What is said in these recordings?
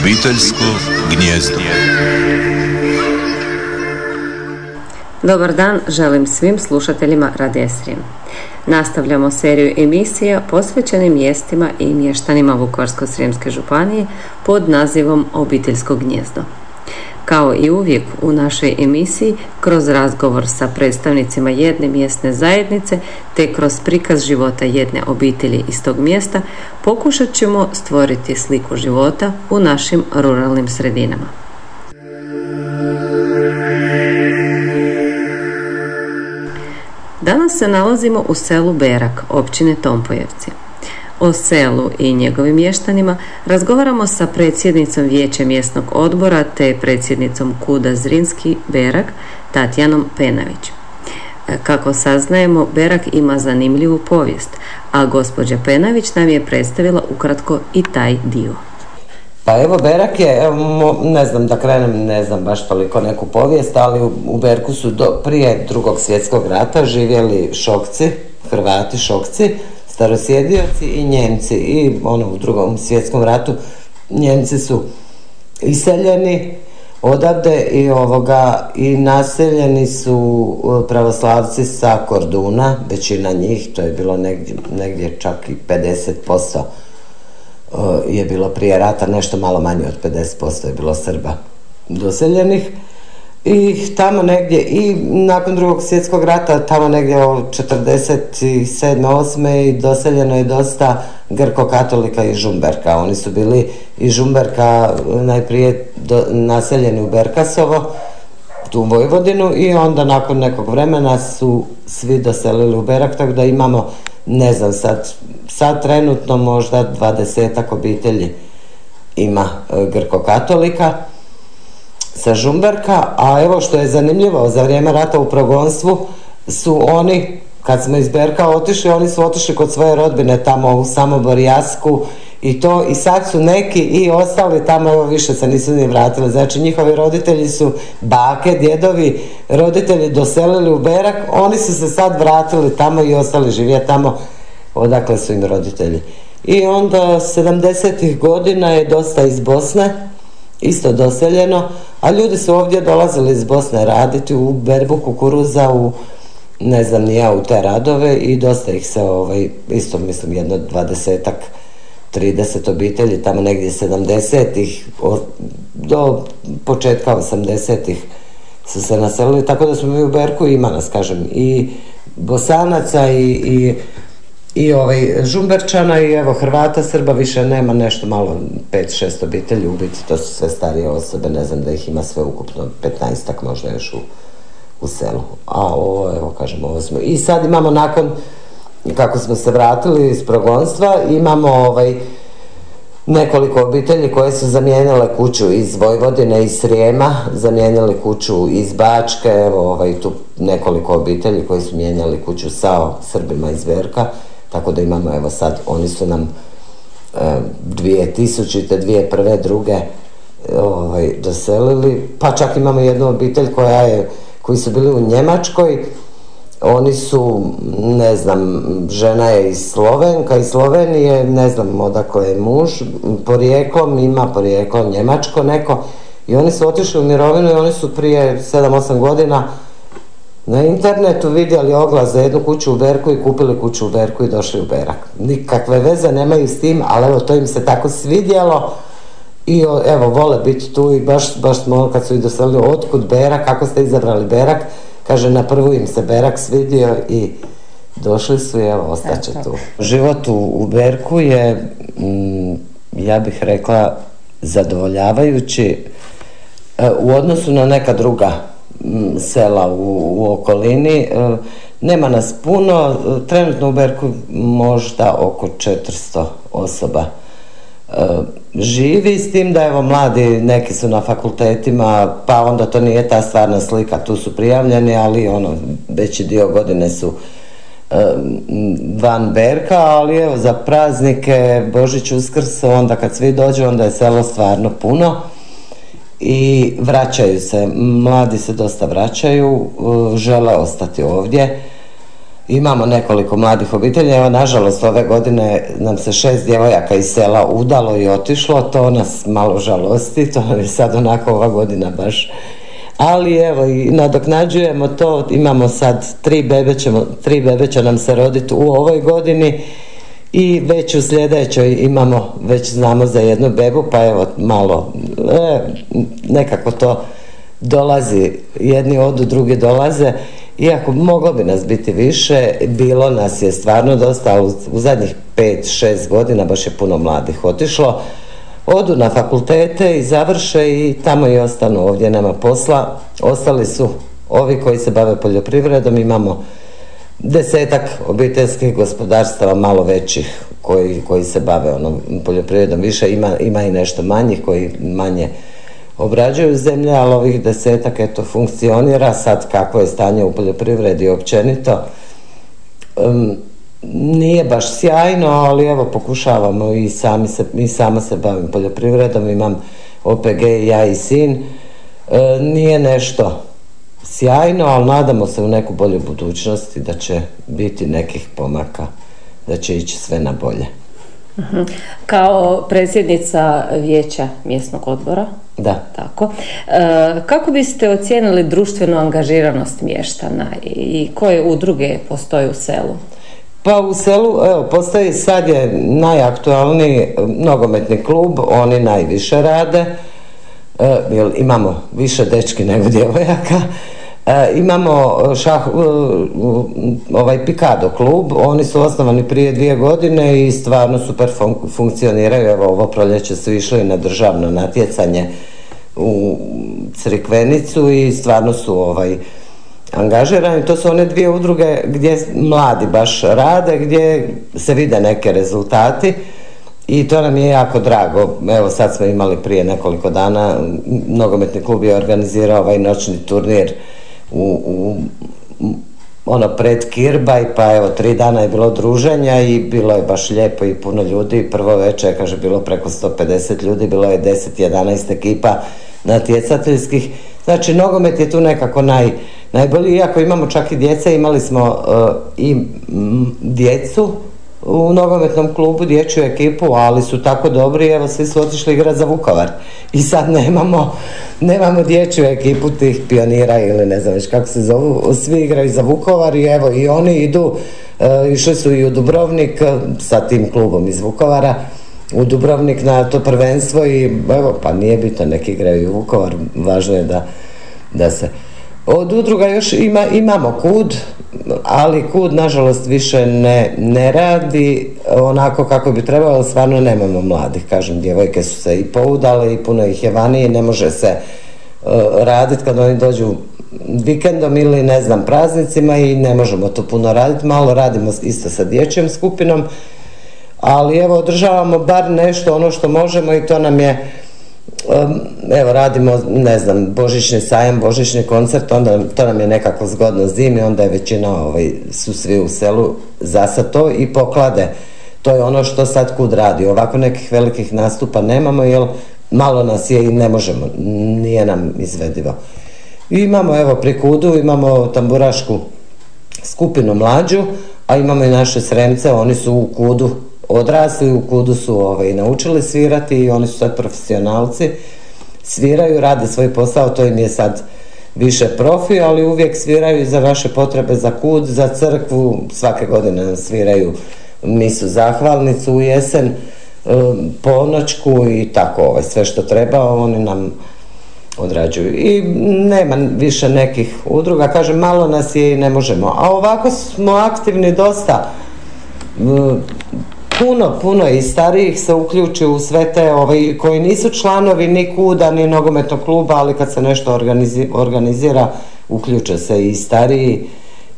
Obiteljsko gnjezdo. Dobar dan želim svim slušateljima Radija Srijem. Nastavljamo seriju emisija posvećenim mjestima i mještanima Vukovarsko-Srijemske županije pod nazivom Obiteljsko gnjezdo. Kao i uvijek u našoj emisiji, kroz razgovor sa predstavnicima jedne mjesne zajednice te kroz prikaz života jedne obitelji iz tog mjesta, pokušat ćemo stvoriti sliku života u našim ruralnim sredinama. Danas se nalazimo u selu Berak, općine Tompojevci. O selu i njegovim mještanima razgovaramo sa predsjednicom Vijeća mjesnog odbora te predsjednicom Kuda Zrinski Berak, Tatjanom Penavić. E, kako saznajemo, Berak ima zanimljivu povijest, a gospođa Penavić nam je predstavila ukratko i taj dio. Pa evo Berak je, ne znam da krenem, ne znam baš toliko neku povijest, ali u, u Berku su do, prije drugog svjetskog rata živjeli šokci, Hrvati šokci, starosjedioci i Njemci i ono u drugom svjetskom ratu Njemci su iseljeni odavde i ovoga i naseljeni su pravoslavci sa Korduna, većina njih, to je bilo negdje, negdje čak i 50% je bilo prije rata, nešto malo manje od 50% je bilo Srba doseljenih i tamo negdje i nakon drugog svjetskog rata tamo negdje od 47. 8. i doseljeno je dosta Grko-katolika i Žumberka. Oni su bili i Žumberka najprije do, naseljeni u Berkasovo, tu Vojvodinu i onda nakon nekog vremena su svi doselili u Berak, tako da imamo, ne znam sad, sad trenutno možda dvadesetak obitelji ima e, Grko-katolika sa Žumberka, a evo što je zanimljivo, za vrijeme rata u progonstvu su oni, kad smo iz Berka otišli, oni su otišli kod svoje rodbine tamo u Samobor Jasku i to, i sad su neki i ostali tamo, evo više se nisu ni vratili, znači njihovi roditelji su bake, djedovi, roditelji doselili u Berak, oni su se sad vratili tamo i ostali živjeti tamo, odakle su im roditelji. I onda 70. godina je dosta iz Bosne, isto doseljeno, a ljudi su ovdje dolazili iz Bosne raditi u berbu kukuruza, u ne znam ni ja u te radove i dosta ih se ovaj, isto mislim jedno dvadesetak 30 obitelji, tamo negdje 70-ih do početka 80-ih su se naselili, tako da smo mi u Berku ima nas, kažem, i Bosanaca i, i i ovaj Žumberčana i evo Hrvata, Srba više nema nešto malo 5-6 obitelji u biti, to su sve starije osobe, ne znam da ih ima sve ukupno 15 možda još u, u selu. A ovo, evo kažemo, ovo smo. I sad imamo nakon, kako smo se vratili iz progonstva, imamo ovaj, nekoliko obitelji koje su zamijenile kuću iz Vojvodine, iz Srijema, zamijenili kuću iz Bačke, evo ovaj, tu nekoliko obitelji koji su mijenjali kuću sa Srbima iz Verka tako da imamo, evo sad, oni su nam e, dvije tisućite, dvije prve, druge ovaj, doselili, pa čak imamo jednu obitelj koja je, koji su bili u Njemačkoj, oni su, ne znam, žena je iz Slovenka, iz Slovenije, ne znam odakle je muž, porijeklom, ima porijeklo Njemačko neko, i oni su otišli u mirovinu i oni su prije 7-8 godina na internetu vidjeli oglas za jednu kuću u Berku i kupili kuću u Berku i došli u Berak. Nikakve veze nemaju s tim, ali evo to im se tako svidjelo i evo vole biti tu i baš, baš smo kad su i doselili otkud Berak, kako ste izabrali Berak, kaže na prvu im se Berak svidio i došli su i evo ostaće tu. Život u, u Berku je, mm, ja bih rekla, zadovoljavajući e, u odnosu na neka druga sela u, u okolini. E, nema nas puno, trenutno u Berku možda oko 400 osoba e, živi s tim da evo mladi neki su na fakultetima pa onda to nije ta stvarna slika tu su prijavljeni ali ono veći dio godine su e, van Berka ali evo za praznike Božić Uskrs onda kad svi dođu onda je selo stvarno puno i vraćaju se, mladi se dosta vraćaju, e, žele ostati ovdje imamo nekoliko mladih obitelji. Evo, nažalost, ove godine nam se šest djevojaka iz sela udalo i otišlo. To nas malo žalosti. To je sad onako ova godina baš ali evo i nadoknađujemo to, imamo sad tri bebe, ćemo, tri bebe će nam se roditi u ovoj godini i već u sljedećoj imamo, već znamo za jednu bebu, pa evo malo, e, nekako to dolazi, jedni odu, drugi dolaze, iako moglo bi nas biti više, bilo nas je stvarno dosta, u, u zadnjih 5-6 godina baš je puno mladih otišlo, odu na fakultete i završe i tamo i ostanu ovdje, nema posla. Ostali su ovi koji se bave poljoprivredom, imamo desetak obiteljskih gospodarstava malo većih koji, koji se bave onom poljoprivredom više, ima, ima i nešto manjih koji manje obrađuju zemlje, ali ovih desetak eto funkcionira, sad kako je stanje u poljoprivredi općenito. Um, nije baš sjajno, ali evo pokušavamo i sami se, i sama se bavim poljoprivredom, imam OPG ja i sin. E, nije nešto sjajno, ali nadamo se u neku bolju budućnost i da će biti nekih pomaka, da će ići sve na bolje. Mhm. Kao predsjednica vijeća mjesnog odbora, da. Tako. E, kako biste ocijenili društvenu angažiranost mještana i koje udruge postoje u selu? Pa u selu, evo, postoji sad je najaktualniji nogometni klub, oni najviše rade, e, jer imamo više dečki nego djevojaka. E, imamo šah, e, ovaj Pikado klub, oni su osnovani prije dvije godine i stvarno super funkcioniraju. Evo, ovo proljeće su išli na državno natjecanje u Crikvenicu i stvarno su ovaj, angažirani. To su one dvije udruge gdje mladi baš rade, gdje se vide neke rezultati i to nam je jako drago. Evo sad smo imali prije nekoliko dana, nogometni klub je organizirao ovaj noćni turnir u, u ono pred Kirbaj, pa evo tri dana je bilo druženja i bilo je baš lijepo i puno ljudi. Prvo večer, kaže, bilo preko 150 ljudi, bilo je 10-11 ekipa natjecateljskih. Znači, nogomet je tu nekako naj, najbolji, iako imamo čak i djece, imali smo uh, i djecu u nogometnom klubu, dječju ekipu, ali su tako dobri, evo svi su otišli igrati za Vukovar. I sad nemamo, nemamo dječju ekipu tih pionira ili ne znam već kako se zovu, svi igraju za Vukovar i evo i oni idu, uh, išli su i u Dubrovnik uh, sa tim klubom iz Vukovara, u Dubrovnik na to prvenstvo i evo pa nije bitno neki igraju i u Vukovar, važno je da, da se od udruga još ima, imamo kud, ali kud nažalost više ne, ne radi onako kako bi trebalo, stvarno nemamo mladih, kažem, djevojke su se i poudale i puno ih je vani i ne može se uh, raditi kad oni dođu vikendom ili ne znam praznicima i ne možemo to puno raditi, malo radimo isto sa dječjom skupinom, ali evo održavamo bar nešto ono što možemo i to nam je evo radimo, ne znam, božićni sajam, božićni koncert, onda to nam je nekako zgodno zimi, onda je većina, ovaj, su svi u selu za to i poklade. To je ono što sad kud radi. Ovako nekih velikih nastupa nemamo, jer malo nas je i ne možemo, nije nam izvedivo. I imamo, evo, pri kudu, imamo tamburašku skupinu mlađu, a imamo i naše sremce, oni su u kudu odrasli u kudu su ovaj, naučili svirati i oni su sad profesionalci, sviraju, rade svoj posao, to im je sad više profi, ali uvijek sviraju za vaše potrebe za kud, za crkvu, svake godine sviraju misu zahvalnicu u jesen, um, ponoćku i tako ovaj, sve što treba, oni nam odrađuju. I nema više nekih udruga, kažem, malo nas je i ne možemo. A ovako smo aktivni dosta, puno, puno i starijih se uključi u sve te ovaj, koji nisu članovi ni kuda ni nogometnog kluba, ali kad se nešto organizira uključe se i stariji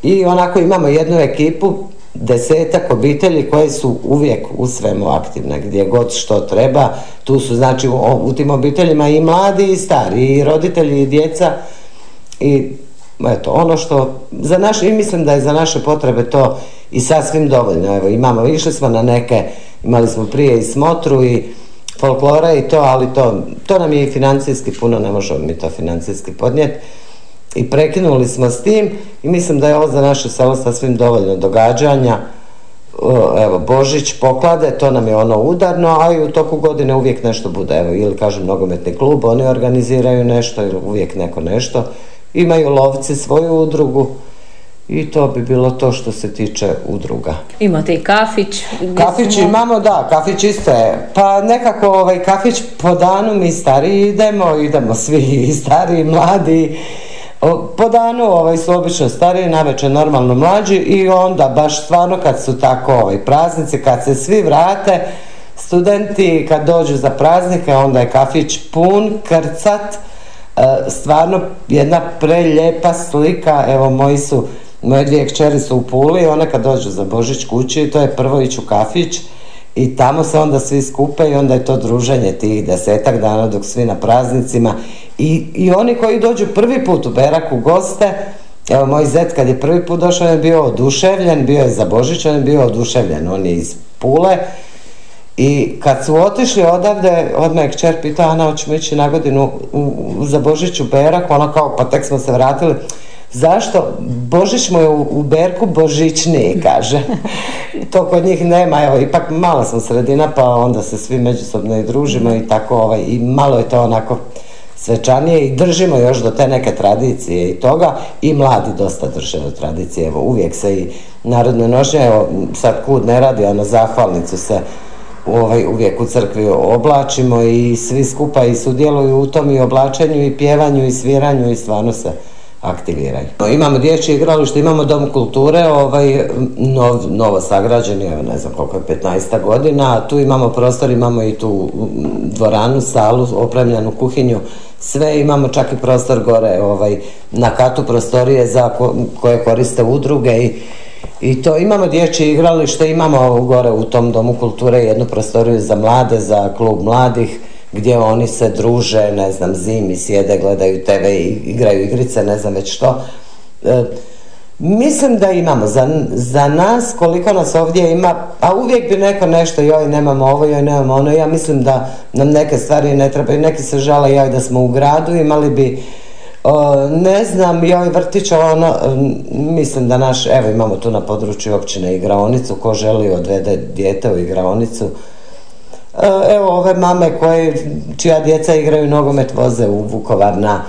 i onako imamo jednu ekipu desetak obitelji koje su uvijek u svemu aktivne, gdje god što treba. Tu su znači u, u tim obiteljima i mladi i stari, i roditelji i djeca i eto, ono što za naše, i mislim da je za naše potrebe to i sasvim dovoljno. Evo, imamo, išli smo na neke, imali smo prije i smotru i folklora i to, ali to, to nam je i financijski puno, ne možemo mi to financijski podnijeti. i prekinuli smo s tim i mislim da je ovo za naše selo sasvim dovoljno događanja. Evo, Božić poklade, to nam je ono udarno, a i u toku godine uvijek nešto bude. Evo, ili kažem nogometni klub, oni organiziraju nešto ili uvijek neko nešto. Imaju lovci svoju udrugu i to bi bilo to što se tiče udruga. Imate i kafić? Kafić imamo, da, kafić isto je. Pa nekako ovaj kafić po danu mi stariji idemo, idemo svi i stariji i mladi. Po danu ovaj, su obično stariji, navečer normalno mlađi i onda baš stvarno kad su tako ovaj, praznici, kad se svi vrate, studenti kad dođu za praznike, onda je kafić pun, krcat, stvarno jedna preljepa slika, evo moji su moje dvije kćeri su u Puli, one kad dođu za Božić kući, to je prvo ići u kafić i tamo se onda svi skupe i onda je to druženje tih desetak dana dok svi na praznicima. I, i oni koji dođu prvi put u Berak u goste, evo moj zet kad je prvi put došao on je bio oduševljen, bio je za Božić, on je bio oduševljen, on je iz Pule i kad su otišli odavde, odmah je kćer pitao, Ana, hoćemo ići na godinu u, za Božić u Berak, ona kao, pa tek smo se vratili, Zašto? Božić mu je u, Berku božićniji, kaže. to kod njih nema, evo, ipak mala sam sredina, pa onda se svi međusobno i družimo i tako, ovaj, i malo je to onako svečanije i držimo još do te neke tradicije i toga i mladi dosta drže do tradicije, evo, uvijek se i narodne nošnje, evo, sad kud ne radi, na zahvalnicu se ovaj, uvijek u crkvi oblačimo i svi skupa i sudjeluju u tom i oblačenju i pjevanju i sviranju i stvarno se aktiviraju. Imamo dječje igralište, imamo dom kulture, ovaj, novo sagrađeni, ne znam koliko je, 15 godina, tu imamo prostor, imamo i tu dvoranu, salu, opremljenu kuhinju, sve imamo čak i prostor gore ovaj, na katu prostorije za koje koriste udruge i i to imamo dječje igralište, imamo gore u tom domu kulture jednu prostoriju za mlade, za klub mladih, gdje oni se druže, ne znam, zimi sjede, gledaju TV i igraju igrice, ne znam već što. E, mislim da imamo, za, za nas koliko nas ovdje ima, a uvijek bi neko nešto, joj nemamo ovo, joj nemamo ono, ja mislim da nam neke stvari ne trebaju, neki se žale joj da smo u gradu, imali bi ne znam, joj vrtića ono, mislim da naš, evo imamo tu na području općine igraonicu, ko želi odvede dijete u igraonicu, E, evo ove mame koje, čija djeca igraju nogomet voze u Vukovar na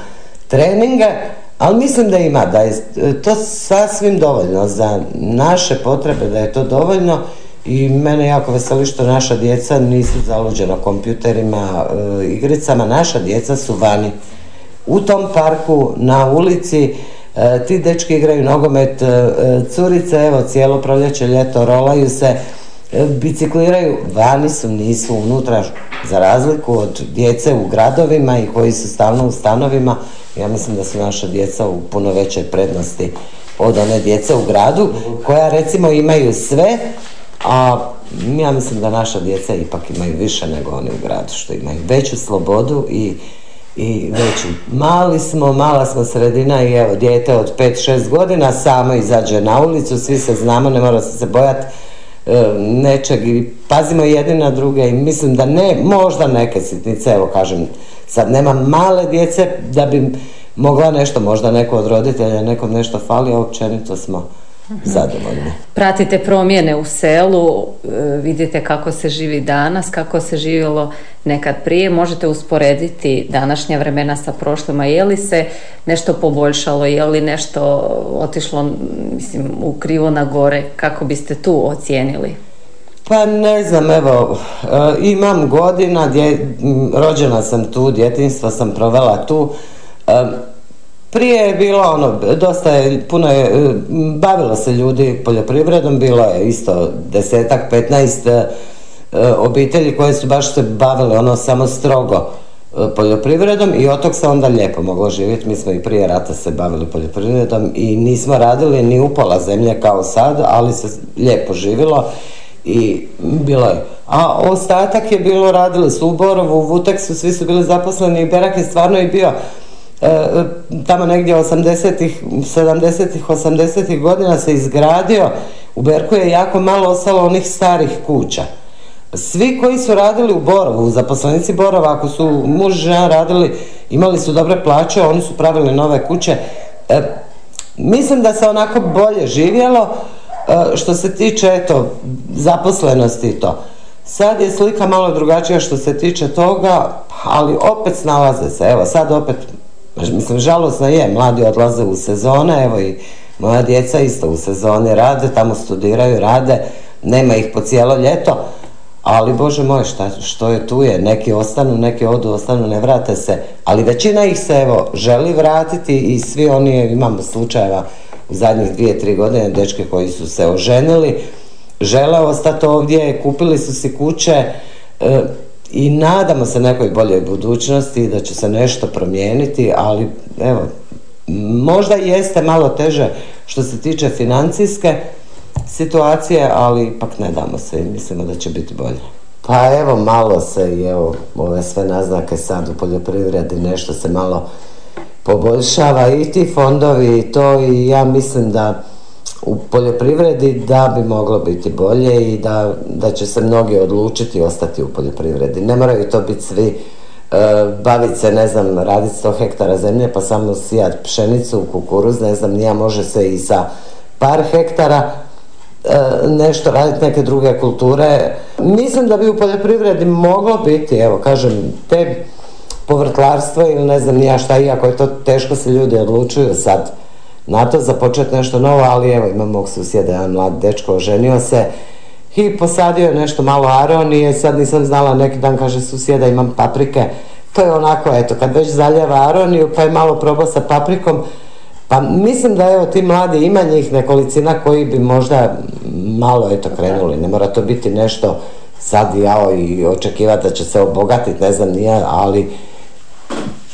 treninge, ali mislim da ima, da je to sasvim dovoljno za naše potrebe, da je to dovoljno. I mene jako veseli što naša djeca nisu zaluđena kompjuterima, e, igricama, naša djeca su vani u tom parku, na ulici, e, ti dečki igraju nogomet, curice, evo cijelo proljeće, ljeto, rolaju se, E, bicikliraju, vani su, nisu unutra, za razliku od djece u gradovima i koji su stalno u stanovima, ja mislim da su naša djeca u puno većoj prednosti od one djece u gradu, koja recimo imaju sve, a ja mislim da naša djeca ipak imaju više nego oni u gradu, što imaju veću slobodu i i veću. Mali smo, mala smo sredina i evo, dijete od 5-6 godina samo izađe na ulicu, svi se znamo, ne mora se bojati E, nečeg i pazimo jedni na druge i mislim da ne, možda neke sitnice, evo kažem, sad nema male djece da bi mogla nešto, možda neko od roditelja, nekom nešto fali, a općenito smo zadovoljni. Pratite promjene u selu, e, vidite kako se živi danas, kako se živjelo nekad prije, možete usporediti današnja vremena sa prošlima, je li se nešto poboljšalo, je li nešto otišlo mislim, u krivo na gore, kako biste tu ocijenili? Pa ne znam, evo, e, imam godina, rođena sam tu, djetinstvo sam provela tu, e, prije je bilo ono, dosta je, puno je, e, bavilo se ljudi poljoprivredom, bilo je isto desetak, petnaest e, obitelji koje su baš se bavile ono samo strogo e, poljoprivredom i od se onda lijepo moglo živjeti. Mi smo i prije rata se bavili poljoprivredom i nismo radili ni upola zemlje kao sad, ali se lijepo živilo i bilo je. A ostatak je bilo, radili su u Borovu, u Vuteksu, svi su bili zaposleni i Berak je stvarno i bio E, tamo negdje 80-ih, 70-ih, 80-ih godina se izgradio, u Berku je jako malo ostalo onih starih kuća. Svi koji su radili u Borovu, zaposlenici Borova, ako su muž žena radili, imali su dobre plaće, oni su pravili nove kuće, E, mislim da se onako bolje živjelo e, što se tiče eto zaposlenosti i to. Sad je slika malo drugačija što se tiče toga, ali opet snalaze se. Evo sad opet, mislim žalosno je, mladi odlaze u sezone, evo i moja djeca isto u sezoni rade, tamo studiraju, rade, nema ih po cijelo ljeto, ali bože moj šta, što je tu je, neki ostanu, neki odu, ostanu, ne vrate se, ali većina ih se evo želi vratiti i svi oni, imamo slučajeva u zadnjih dvije, tri godine, dečke koji su se oženili, žele ostati ovdje, kupili su si kuće e, i nadamo se nekoj boljoj budućnosti da će se nešto promijeniti, ali evo, možda jeste malo teže što se tiče financijske situacije, ali ipak ne damo se i mislimo da će biti bolje. Pa evo malo se i evo ove sve naznake sad u poljoprivredi nešto se malo poboljšava i ti fondovi i to i ja mislim da u poljoprivredi da bi moglo biti bolje i da, da će se mnogi odlučiti ostati u poljoprivredi. Ne moraju to biti svi e, baviti se, ne znam, raditi 100 hektara zemlje pa samo sijati pšenicu, kukuruz, ne znam, nija može se i sa par hektara e, nešto raditi neke druge kulture. Mislim da bi u poljoprivredi moglo biti, evo kažem, te povrtlarstvo ili ne znam nija šta, iako je to teško se ljudi odlučuju sad na to za nešto novo, ali evo imam mog susjeda, jedan mlad dečko, oženio se i posadio je nešto malo aronije, sad nisam znala, neki dan kaže susjeda imam paprike, to je onako, eto, kad već zaljeva aroniju, pa je malo probao sa paprikom, pa mislim da evo ti mladi ima njih nekolicina koji bi možda malo eto krenuli, ne mora to biti nešto sad jao i očekivati da će se obogatiti, ne znam nije, ali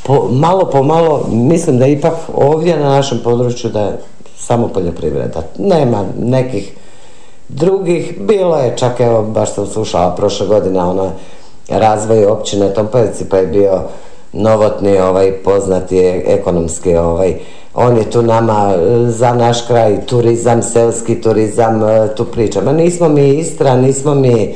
po, malo po malo mislim da ipak ovdje na našem području da je samo poljoprivreda. Nema nekih drugih, bilo je čak evo baš sam slušala prošle godine ono razvoj općine Tompevci pa je bio novotni ovaj poznati ekonomski ovaj on je tu nama e, za naš kraj turizam, selski turizam e, tu pričamo. Nismo mi Istra, nismo mi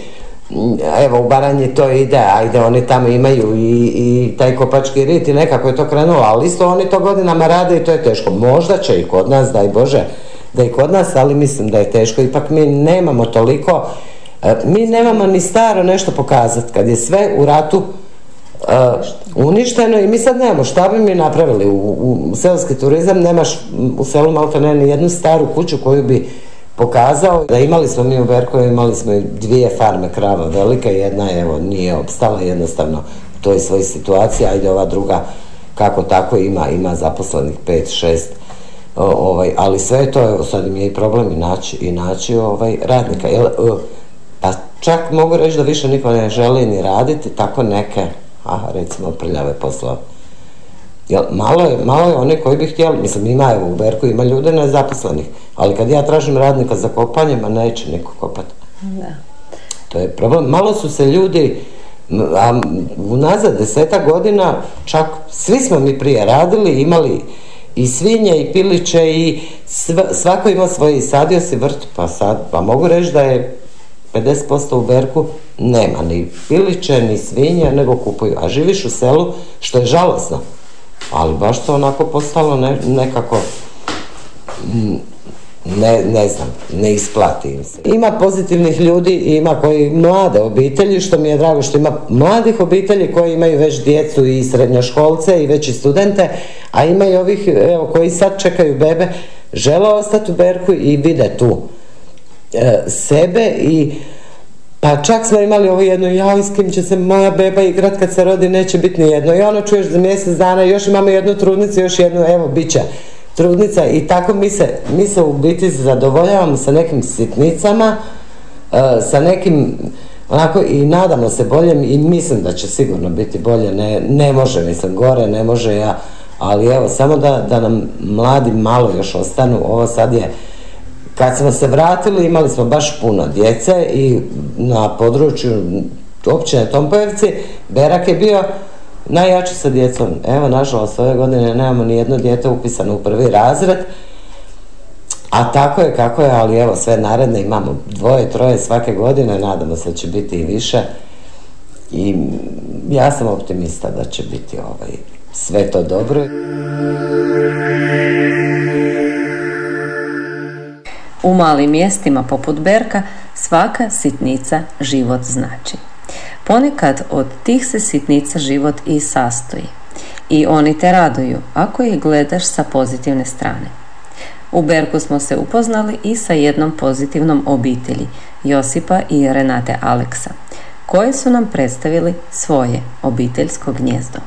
evo u Baranji to ide, ajde oni tamo imaju i, i taj kopački rit i nekako je to krenulo, ali isto oni to godinama rade i to je teško. Možda će i kod nas, daj Bože, da i kod nas, ali mislim da je teško. Ipak mi nemamo toliko, e, mi nemamo ni staro nešto pokazati. Kad je sve u ratu uh, uništeno i mi sad nemamo šta bi mi napravili u, u, selski turizam, nemaš u selu malo ne ni jednu staru kuću koju bi pokazao da imali smo mi u Berkovi, imali smo dvije farme krava velika, jedna evo nije opstala jednostavno to je svoj situacija, ajde ova druga kako tako ima, ima zaposlenih pet, šest ovaj, ali sve to, evo sad im je i problem i naći, i naći ovaj, radnika. Jel, pa čak mogu reći da više niko ne želi ni raditi tako neke, a recimo prljave poslove. Jel, malo je, malo je one koji bi htjeli, mislim ima evo u Berku, ima ljude nezaposlenih, ali kad ja tražim radnika za kopanje, ma neće niko kopati. Da. To je problem. Malo su se ljudi, a unazad deseta godina, čak svi smo mi prije radili, imali i svinje i piliće i svako ima svoje, sadio si vrt, pa sad, pa mogu reći da je 50% u Berku nema ni piliće, ni svinje, nego kupuju. A živiš u selu, što je žalosno ali baš to onako postalo nekako mm, ne, ne znam, ne isplati im se. Ima pozitivnih ljudi ima koji mlade obitelji, što mi je drago što ima mladih obitelji koji imaju već djecu i srednjoškolce i već i studente, a ima i ovih evo, koji sad čekaju bebe, žele ostati u Berku i vide tu e, sebe i pa čak smo imali ovo jedno, ja s kim će se moja beba igrat kad se rodi, neće biti ni jedno. I ono čuješ za mjesec dana, još imamo jednu trudnicu, još jednu, evo, bit će trudnica. I tako mi se, mi se u biti zadovoljavamo sa nekim sitnicama, uh, sa nekim, onako, i nadamo se boljem i mislim da će sigurno biti bolje. Ne, ne može, mislim, gore, ne može ja, ali evo, samo da, da nam mladi malo još ostanu, ovo sad je kad smo se vratili imali smo baš puno djece i na području općine Tompojevci Berak je bio najjači sa djecom. Evo, nažalost, ove godine nemamo ni jedno dijete upisano u prvi razred, a tako je kako je, ali evo, sve naredne imamo dvoje, troje svake godine, nadamo se da će biti i više. I ja sam optimista da će biti ovaj, sve to dobro. U malim mjestima poput Berka svaka sitnica život znači. Ponekad od tih se sitnica život i sastoji. I oni te raduju ako ih gledaš sa pozitivne strane. U Berku smo se upoznali i sa jednom pozitivnom obitelji, Josipa i Renate Aleksa, koji su nam predstavili svoje obiteljsko gnjezdo.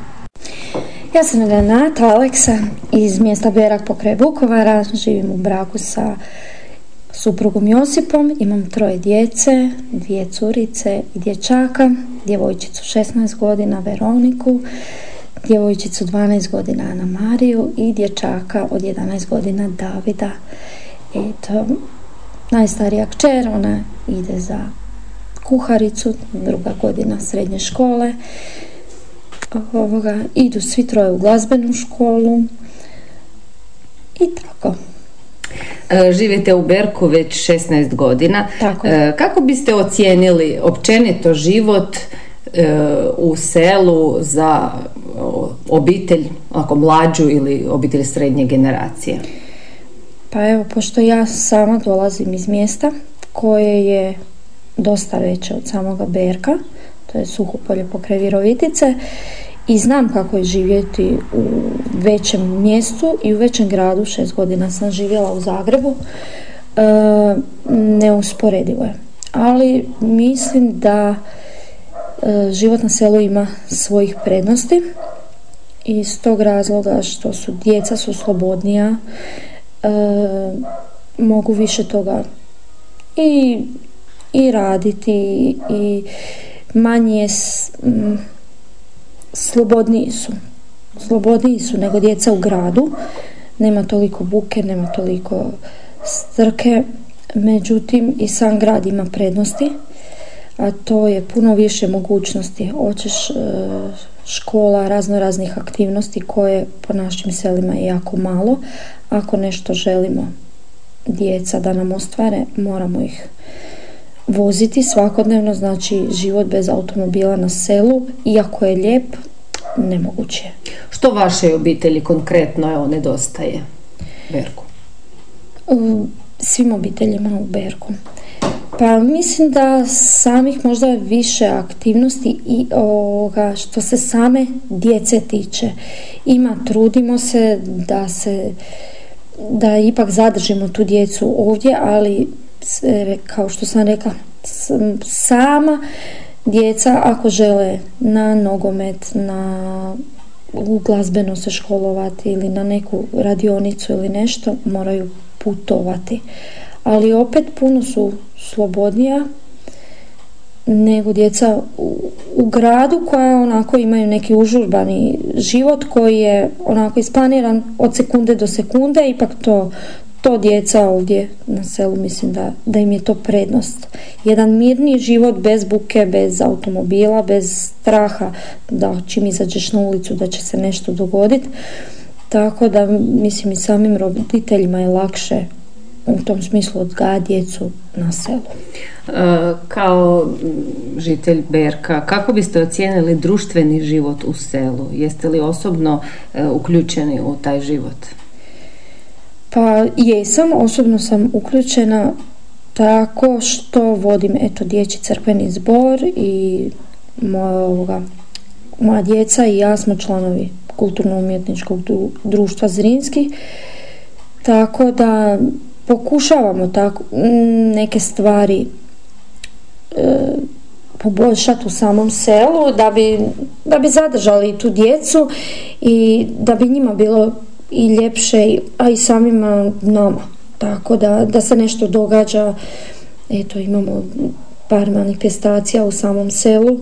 Ja sam Renata Aleksa iz mjesta Berak pokraj Vukovara, živim u braku sa suprugom Josipom, imam troje djece, dvije curice i dječaka, djevojčicu 16 godina Veroniku, djevojčicu 12 godina Ana Mariju i dječaka od 11 godina Davida. Eto, najstarija kćer, ona ide za kuharicu, druga godina srednje škole. Ovoga, idu svi troje u glazbenu školu i tako. E, živite u Berku već 16 godina. Tako. E, kako biste ocijenili općenito život e, u selu za obitelj, ako mlađu ili obitelj srednje generacije? Pa evo, pošto ja sama dolazim iz mjesta koje je dosta veće od samoga Berka, to je Suhopolje pokraj Virovitice i znam kako je živjeti u većem mjestu i u većem gradu, šest godina sam živjela u Zagrebu, e, neusporedivo je. Ali mislim da e, život na selu ima svojih prednosti iz tog razloga što su djeca su slobodnija, e, mogu više toga i, i raditi i manje slobodniji su. Slobodniji su nego djeca u gradu. Nema toliko buke, nema toliko strke. Međutim, i sam grad ima prednosti, a to je puno više mogućnosti. Hoćeš e, škola, razno raznih aktivnosti koje po našim selima je jako malo. Ako nešto želimo djeca da nam ostvare, moramo ih voziti svakodnevno, znači život bez automobila na selu, iako je lijep, nemoguće. Što vašoj obitelji konkretno nedostaje Berku? Svim obiteljima u Berku. Pa mislim da samih možda više aktivnosti i ovoga što se same djece tiče. Ima, trudimo se da se da ipak zadržimo tu djecu ovdje, ali kao što sam rekla, sama djeca ako žele na nogomet, na glazbeno se školovati ili na neku radionicu ili nešto, moraju putovati. Ali opet puno su slobodnija nego djeca u, u gradu koja onako imaju neki užurbani život koji je onako isplaniran od sekunde do sekunde, ipak to to djeca ovdje na selu mislim da, da im je to prednost. Jedan mirni život bez buke, bez automobila, bez straha da čim izađeš na ulicu da će se nešto dogoditi. Tako da mislim i samim roditeljima je lakše u tom smislu odgajati djecu na selu. E, kao žitelj Berka, kako biste ocijenili društveni život u selu? Jeste li osobno e, uključeni u taj život? Pa jesam, osobno sam uključena tako što vodim eto dječji crkveni zbor i moja, ovoga, moja djeca i ja smo članovi kulturno-umjetničkog društva Zrinski tako da pokušavamo tako neke stvari e, poboljšati u samom selu da bi, da bi zadržali tu djecu i da bi njima bilo i ljepše, a i samima nama. Tako da, da se nešto događa, eto imamo par manifestacija u samom selu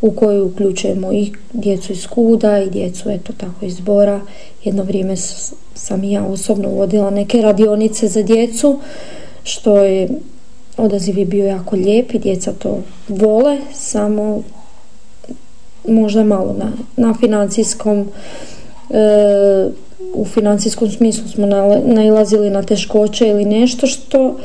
u kojoj uključujemo i djecu iz kuda i djecu eto tako iz zbora. Jedno vrijeme sam i ja osobno vodila neke radionice za djecu što je odaziv je bio jako lijep i djeca to vole, samo možda malo na, na financijskom e, u financijskom smislu smo nailazili na teškoće ili nešto što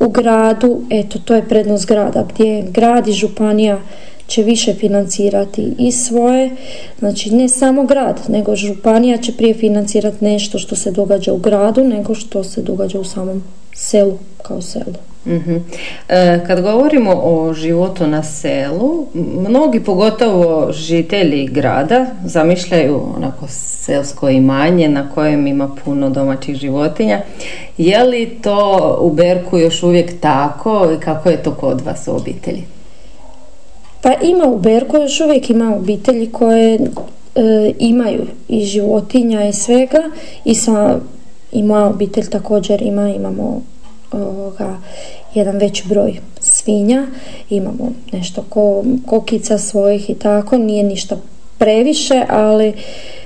u gradu, eto to je prednost grada gdje grad i županija će više financirati i svoje, znači ne samo grad, nego županija će prije financirati nešto što se događa u gradu nego što se događa u samom selu kao selu. Mhm. E, kad govorimo o životu na selu, mnogi pogotovo žitelji grada zamišljaju onako selsko imanje na kojem ima puno domaćih životinja. Je li to u Berku još uvijek tako i kako je to kod vas u obitelji? Pa ima u Berku još uvijek ima obitelji koje e, imaju i životinja i svega i sa i moja obitelj također ima, imamo ovoga, jedan veći broj svinja, imamo nešto ko, kokica svojih i tako, nije ništa previše, ali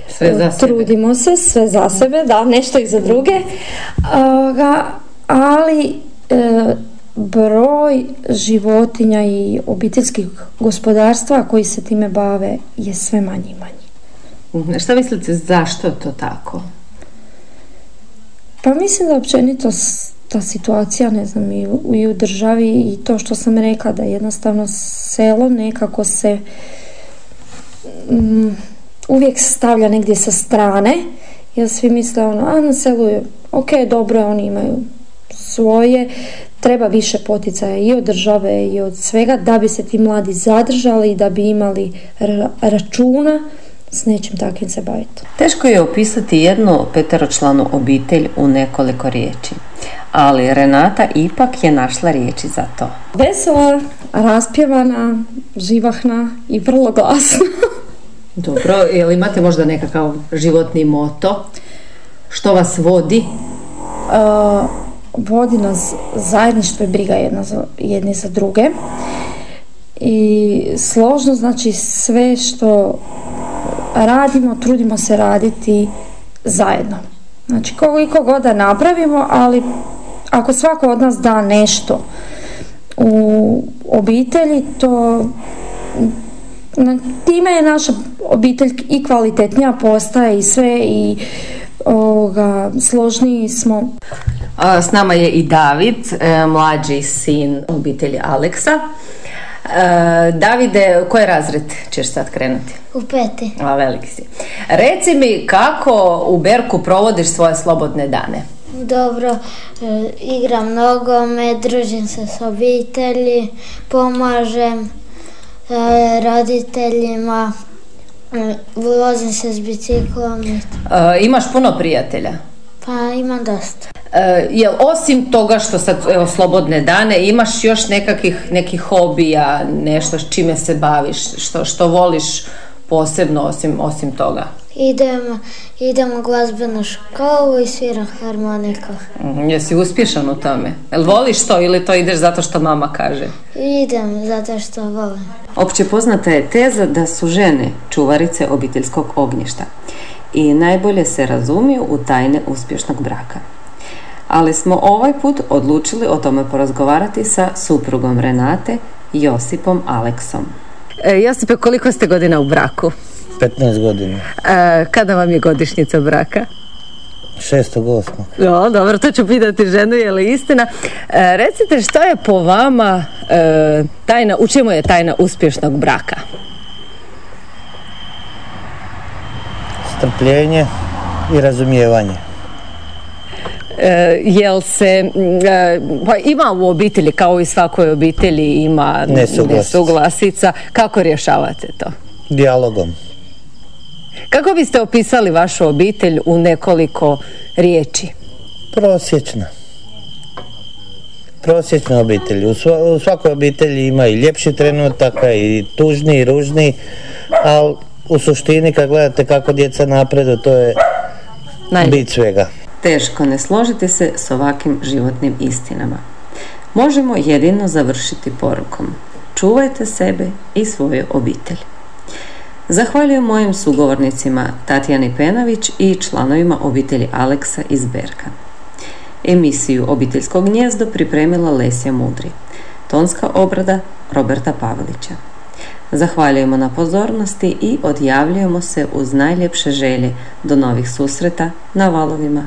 Sve za sebe. trudimo se, sve za sebe, da, nešto i za druge, Ovoga, ali e, broj životinja i obiteljskih gospodarstva koji se time bave je sve manji i manji. Mhm. Šta mislite zašto je to tako? Pa mislim da općenito ta situacija, ne znam, i u, i u državi i to što sam rekla da jednostavno selo nekako se mm, uvijek stavlja negdje sa strane jer svi misle ono, a na selu je ok, dobro oni imaju svoje, treba više poticaja i od države i od svega da bi se ti mladi zadržali i da bi imali ra- računa s nečim takvim se baviti. Teško je opisati jednu peteročlanu obitelj u nekoliko riječi, ali Renata ipak je našla riječi za to. Vesela, raspjevana, živahna i vrlo glasna. Dobro, jel imate možda nekakav životni moto? Što vas vodi? Uh, vodi nas zajedništvo i briga jedna za, jedni za druge. I složno znači sve što radimo, trudimo se raditi zajedno. Znači koliko god da napravimo, ali ako svako od nas da nešto u obitelji, to time je naša obitelj i kvalitetnija postaje i sve i ovoga, složniji smo. S nama je i David, e, mlađi sin obitelji Aleksa. E, Davide, koji razred ćeš sad krenuti? U peti. A, veliki si. Reci mi kako u Berku provodiš svoje slobodne dane? Dobro, e, igram nogomet, družim se s obitelji, pomažem e, roditeljima, vozim se s biciklom, E, imaš puno prijatelja? pa imam dosta. E, jel osim toga što sad evo, slobodne dane imaš još nekakvih nekih hobija, nešto s čime se baviš, što, što voliš posebno osim, osim toga? Idem, idem u glazbenu školu i sviram harmoniku. Mhm, Jesi uspješan u tome? Jel voliš to ili to ideš zato što mama kaže? Idem zato što volim. Opće poznata je teza da su žene čuvarice obiteljskog ognjišta i najbolje se razumiju u tajne uspješnog braka. Ali smo ovaj put odlučili o tome porazgovarati sa suprugom Renate, Josipom Aleksom. E, Josipe, koliko ste godina u braku? 15 godina. E, kada vam je godišnjica braka? 6.8. No, dobro, to ću pitati ženu, je li istina. E, recite, što je po vama e, tajna, u čemu je tajna uspješnog braka? Strpljenje i razumijevanje. E, jel se, m, e, pa ima u obitelji, kao i svakoj obitelji ima Nesuglasica. nesuglasica. Kako rješavate to? Dijalogom. Kako biste opisali vašu obitelj u nekoliko riječi? Prosječna. Prosječna obitelj. U, sva- u svakoj obitelji ima i ljepši trenutaka i tužni i ružni, ali u suštini kad gledate kako djeca napredu, to je bit svega. Teško ne složiti se s ovakvim životnim istinama. Možemo jedino završiti porukom. Čuvajte sebe i svoju obitelj. Zahvaljujem mojim sugovornicima Tatjani Penavić i članovima obitelji Aleksa iz Berka. Emisiju Obiteljsko gnjezdo pripremila Lesja Mudri. Tonska obrada Roberta Pavlića. Zahvaljujemo na pozornosti i odjavljujemo se uz najljepše želje do novih susreta na valovima